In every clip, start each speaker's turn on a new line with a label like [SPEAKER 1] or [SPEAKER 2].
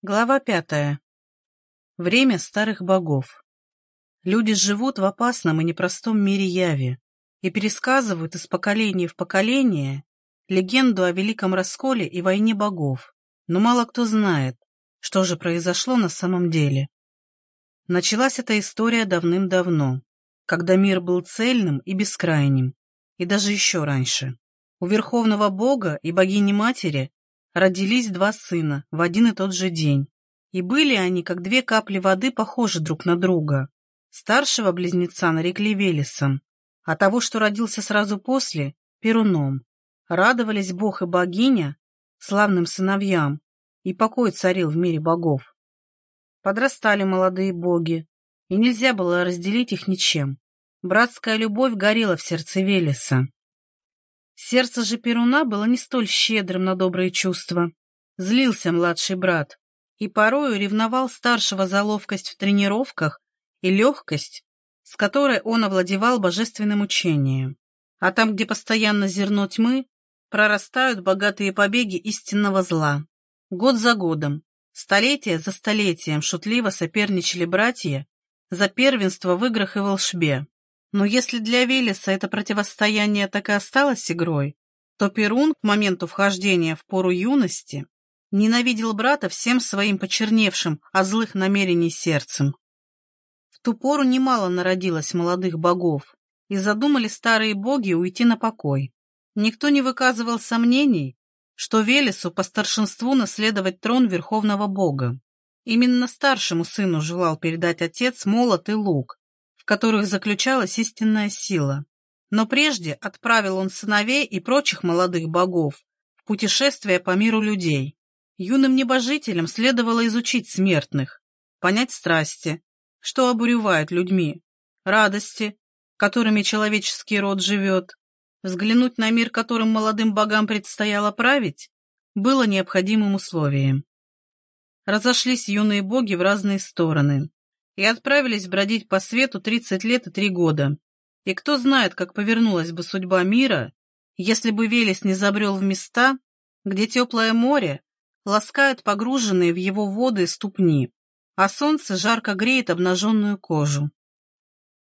[SPEAKER 1] Глава пятая. Время старых богов. Люди живут в опасном и непростом мире яви и пересказывают из поколения в поколение легенду о великом расколе и войне богов, но мало кто знает, что же произошло на самом деле. Началась эта история давным-давно, когда мир был цельным и бескрайним, и даже еще раньше. У верховного бога и богини-матери родились два сына в один и тот же день. И были они, как две капли воды, похожи друг на друга. Старшего близнеца нарекли Велесом, а того, что родился сразу после, Перуном. Радовались бог и богиня славным сыновьям, и покой царил в мире богов. Подрастали молодые боги, и нельзя было разделить их ничем. Братская любовь горела в сердце Велеса. Сердце же Перуна было не столь щедрым на добрые чувства. Злился младший брат и порою ревновал старшего за ловкость в тренировках и легкость, с которой он овладевал божественным учением. А там, где постоянно зерно тьмы, прорастают богатые побеги истинного зла. Год за годом, столетие за столетием шутливо соперничали братья за первенство в играх и волшбе. Но если для Велеса это противостояние так и осталось игрой, то Перун к моменту вхождения в пору юности ненавидел брата всем своим почерневшим от злых намерений сердцем. В ту пору немало народилось молодых богов, и задумали старые боги уйти на покой. Никто не выказывал сомнений, что Велесу по старшинству наследовать трон верховного бога. Именно старшему сыну желал передать отец молот и лук, которых заключалась истинная сила. Но прежде отправил он сыновей и прочих молодых богов в путешествие по миру людей. Юным небожителям следовало изучить смертных, понять страсти, что обуревает людьми, радости, которыми человеческий род живет, взглянуть на мир, которым молодым богам предстояло править, было необходимым условием. Разошлись юные боги в разные стороны и отправились бродить по свету тридцать лет и три года. И кто знает, как повернулась бы судьба мира, если бы Велес не забрел в места, где теплое море ласкает погруженные в его воды ступни, а солнце жарко греет обнаженную кожу.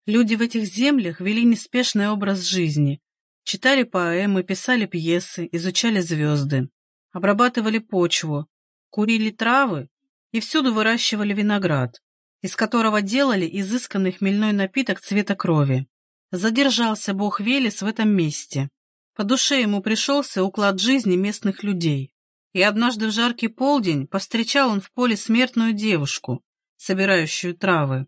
[SPEAKER 1] Люди в этих землях вели неспешный образ жизни, читали поэмы, писали пьесы, изучали звезды, обрабатывали почву, курили травы и всюду выращивали виноград из которого делали изысканный хмельной напиток цвета крови. Задержался бог Велес в этом месте. По душе ему пришелся уклад жизни местных людей. И однажды в жаркий полдень повстречал он в поле смертную девушку, собирающую травы.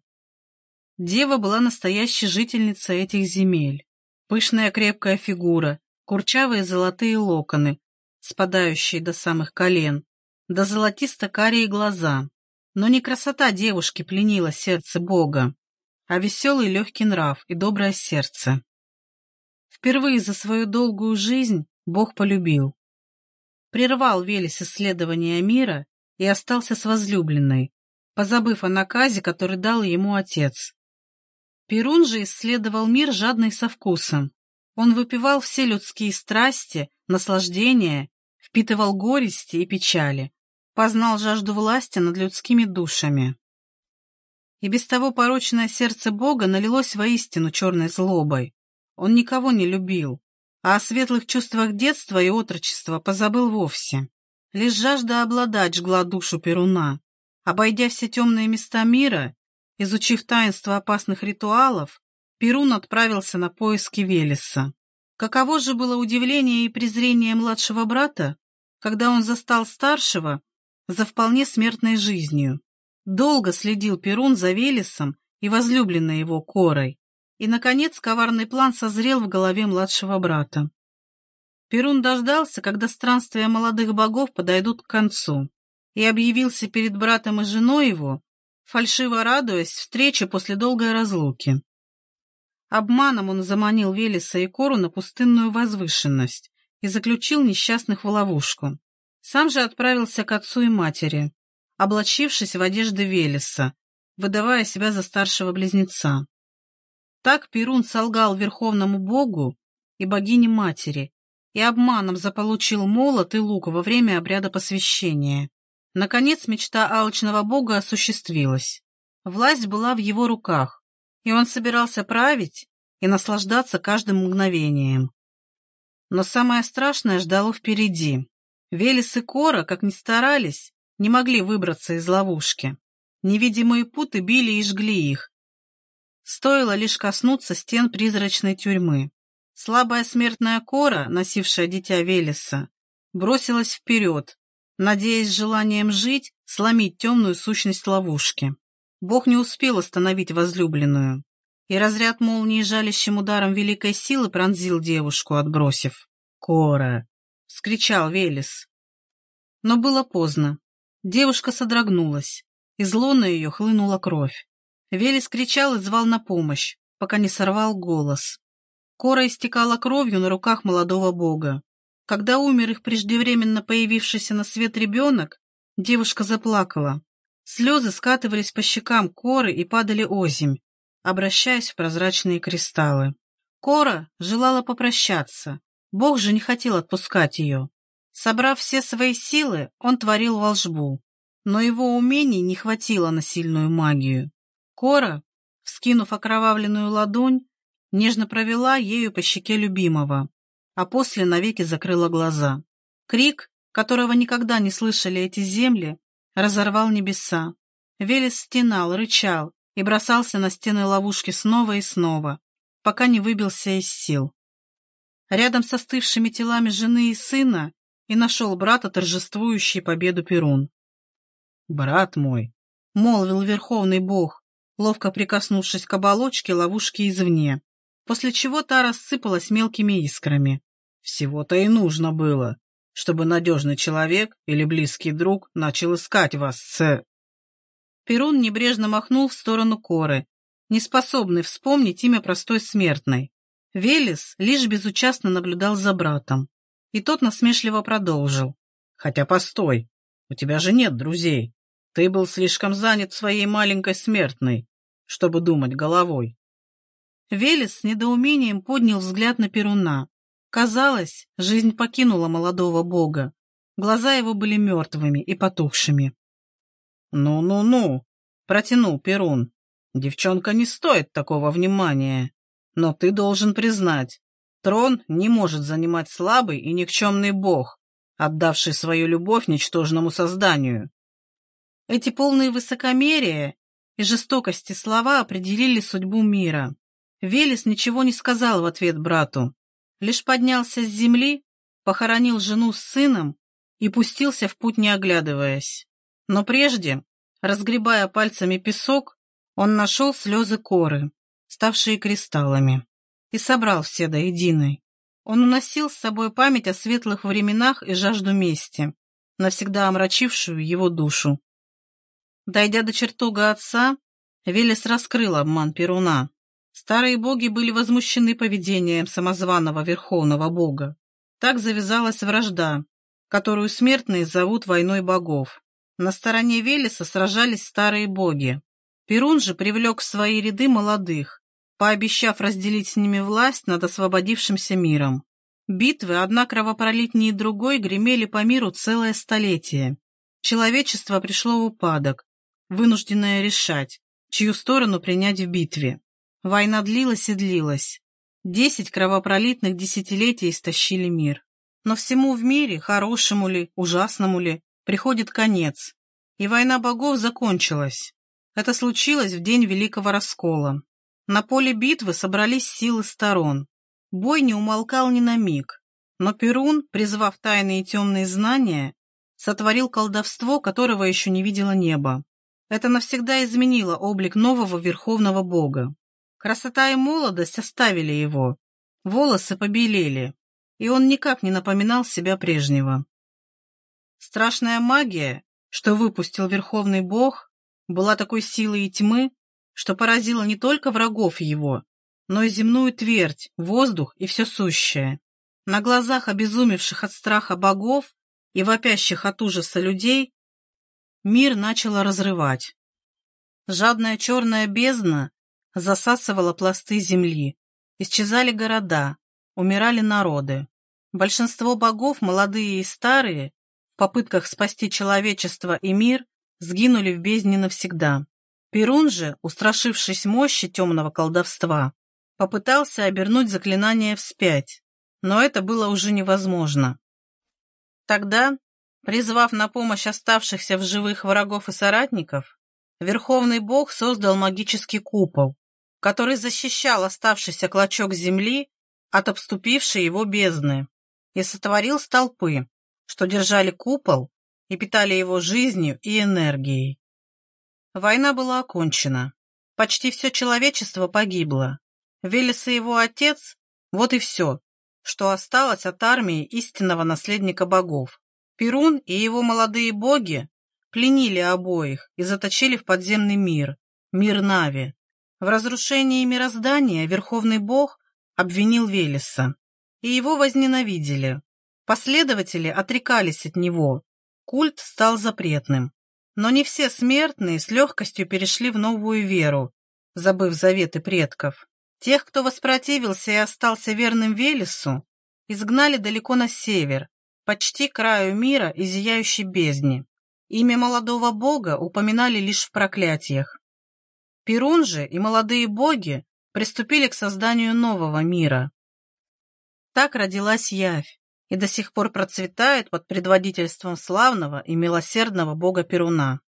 [SPEAKER 1] Дева была настоящей жительницей этих земель. Пышная крепкая фигура, курчавые золотые локоны, спадающие до самых колен, да золотисто-карие глаза. Но не красота девушки пленила сердце Бога, а веселый легкий нрав и доброе сердце. Впервые за свою долгую жизнь Бог полюбил. Прервал Велес исследования мира и остался с возлюбленной, позабыв о наказе, который дал ему отец. Перун же исследовал мир жадный со вкусом. Он выпивал все людские страсти, наслаждения, впитывал горести и печали, познал жажду власти над людскими душами. И без того порочное сердце Бога налилось воистину черной злобой. Он никого не любил, а о светлых чувствах детства и отрочества позабыл вовсе. Лишь жажда обладать жгла душу Перуна. Обойдя все темные места мира, изучив таинство опасных ритуалов, Перун отправился на поиски Велеса. Каково же было удивление и презрение младшего брата, когда он застал старшего за вполне смертной жизнью. Долго следил Перун за Велесом и возлюбленной его Корой, и, наконец, коварный план созрел в голове младшего брата. Перун дождался, когда странствия молодых богов подойдут к концу, и объявился перед братом и женой его, фальшиво радуясь встрече после долгой разлуки. Обманом он заманил Велеса и Кору на пустынную возвышенность и заключил несчастных в ловушку. Сам же отправился к отцу и матери, облачившись в одежды Велеса, выдавая себя за старшего близнеца. Так Перун солгал верховному богу и богине-матери и обманом заполучил молот и лук во время обряда посвящения. Наконец мечта алчного бога осуществилась. Власть была в его руках, и он собирался править и наслаждаться каждым мгновением. Но самое страшное ждало впереди. Велес и Кора, как ни старались, не могли выбраться из ловушки. Невидимые путы били и жгли их. Стоило лишь коснуться стен призрачной тюрьмы. Слабая смертная Кора, носившая дитя Велеса, бросилась вперед, надеясь желанием жить сломить темную сущность ловушки. Бог не успел остановить возлюбленную, и разряд молнии жалящим ударом великой силы пронзил девушку, отбросив. «Кора!» — вскричал Велес. Но было поздно. Девушка содрогнулась. Из лона ее хлынула кровь. Велес кричал и звал на помощь, пока не сорвал голос. Кора истекала кровью на руках молодого бога. Когда умер их преждевременно появившийся на свет ребенок, девушка заплакала. Слезы скатывались по щекам Коры и падали озимь, обращаясь в прозрачные кристаллы. Кора желала попрощаться. Бог же не хотел отпускать ее. Собрав все свои силы, он творил волжбу, но его умений не хватило на сильную магию. Кора, вскинув окровавленную ладонь, нежно провела ею по щеке любимого, а после навеки закрыла глаза. Крик, которого никогда не слышали эти земли, разорвал небеса. Велес стенал, рычал и бросался на стены ловушки снова и снова, пока не выбился из сил. Рядом со остывшими телами жены и сына и нашел брата, торжествующий победу Перун. «Брат мой», — молвил верховный бог, ловко прикоснувшись к оболочке ловушки извне, после чего та рассыпалась мелкими искрами. «Всего-то и нужно было, чтобы надежный человек или близкий друг начал искать вас, с...» Перун небрежно махнул в сторону Коры, неспособный вспомнить имя простой смертной. Велес лишь безучастно наблюдал за братом. И тот насмешливо продолжил. «Хотя постой, у тебя же нет друзей. Ты был слишком занят своей маленькой смертной, чтобы думать головой». Велес с недоумением поднял взгляд на Перуна. Казалось, жизнь покинула молодого бога. Глаза его были мертвыми и потухшими. «Ну-ну-ну», — протянул Перун. «Девчонка не стоит такого внимания. Но ты должен признать, Трон не может занимать слабый и никчемный бог, отдавший свою любовь ничтожному созданию. Эти полные высокомерия и жестокости слова определили судьбу мира. Велес ничего не сказал в ответ брату, лишь поднялся с земли, похоронил жену с сыном и пустился в путь, не оглядываясь. Но прежде, разгребая пальцами песок, он нашел слезы коры, ставшие кристаллами и собрал все до единой. Он уносил с собой память о светлых временах и жажду мести, навсегда омрачившую его душу. Дойдя до чертога отца, Велес раскрыл обман Перуна. Старые боги были возмущены поведением самозваного верховного бога. Так завязалась вражда, которую смертные зовут войной богов. На стороне Велеса сражались старые боги. Перун же привлек в свои ряды молодых, пообещав разделить с ними власть над освободившимся миром. Битвы, одна кровопролитнее другой, гремели по миру целое столетие. Человечество пришло в упадок, вынужденное решать, чью сторону принять в битве. Война длилась и длилась. Десять кровопролитных десятилетий истощили мир. Но всему в мире, хорошему ли, ужасному ли, приходит конец. И война богов закончилась. Это случилось в день Великого Раскола. На поле битвы собрались силы сторон. Бой не умолкал ни на миг, но Перун, призвав тайные темные знания, сотворил колдовство, которого еще не видело небо. Это навсегда изменило облик нового верховного бога. Красота и молодость оставили его, волосы побелели, и он никак не напоминал себя прежнего. Страшная магия, что выпустил верховный бог, была такой силой и тьмы, что поразило не только врагов его, но и земную твердь, воздух и все сущее. На глазах обезумевших от страха богов и вопящих от ужаса людей мир начало разрывать. Жадная черная бездна засасывала пласты земли, исчезали города, умирали народы. Большинство богов, молодые и старые, в попытках спасти человечество и мир сгинули в бездне навсегда. Перун же, устрашившись мощи темного колдовства, попытался обернуть заклинание вспять, но это было уже невозможно. Тогда, призвав на помощь оставшихся в живых врагов и соратников, Верховный Бог создал магический купол, который защищал оставшийся клочок земли от обступившей его бездны, и сотворил столпы, что держали купол и питали его жизнью и энергией. Война была окончена. Почти все человечество погибло. Велес и его отец – вот и все, что осталось от армии истинного наследника богов. Перун и его молодые боги пленили обоих и заточили в подземный мир, мир Нави. В разрушении мироздания Верховный Бог обвинил Велеса, и его возненавидели. Последователи отрекались от него, культ стал запретным. Но не все смертные с легкостью перешли в новую веру, забыв заветы предков. Тех, кто воспротивился и остался верным Велесу, изгнали далеко на север, почти краю мира и зияющей бездне. Имя молодого бога упоминали лишь в проклятиях. Перун же и молодые боги приступили к созданию нового мира. Так родилась Явь и до сих пор процветает под предводительством славного и милосердного бога Перуна.